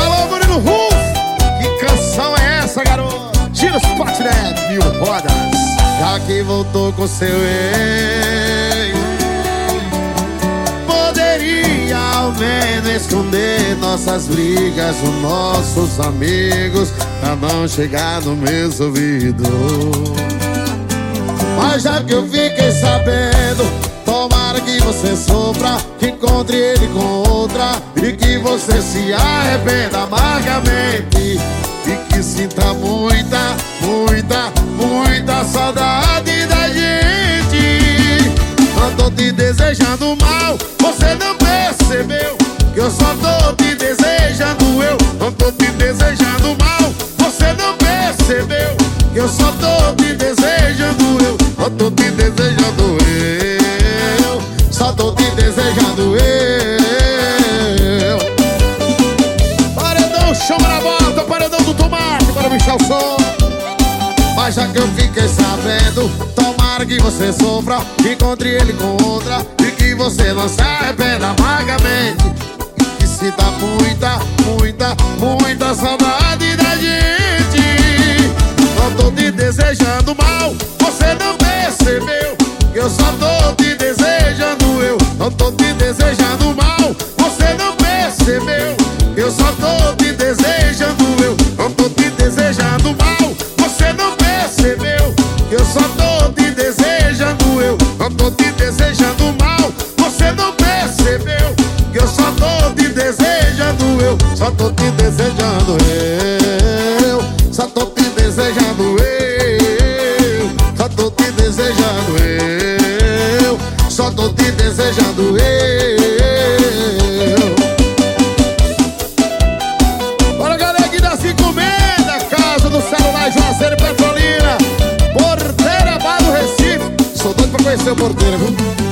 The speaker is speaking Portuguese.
Alô, Murilo Ruf! Que canção é essa, garoto? Tira os patinetes, mil rodas. Já que voltou com seu ex Poderia ao menos esconder nossas brigas Os nossos amigos Pra não chegar no meu ouvido Mas já que eu fiquei sabendo Tomara que você sofra Que encontre ele com outra E que você se arrependa amargamente. E que sinta muita, muita, muita saudade da gente. Não tô te desejando mal Você não percebeu Que eu só tô te desejando eu. Não tô te desejando mal Você não percebeu Que eu só tô te desejando eu. Não tô te desejando eu Só tô te desejando eu o som Mas já que eu fiquei sabendo Tomara que você sofra Encontre ele com outra E que você não se arrependa amargamente. E que sinta muita, muita, muita saudade da gente. Não tô te desejando mal Você não percebeu. Eu só tô te desejando eu. Não tô te desejando Só tô te desejando eu. Só tô te desejando eu. Só tô te desejando eu. Só tô te desejando eu. Bora galera aqui das encomendas Casa do celular Juazeiro Petrolina. Porteira Bar do Recife. Sou doido pra conhecer o porteiro, viu?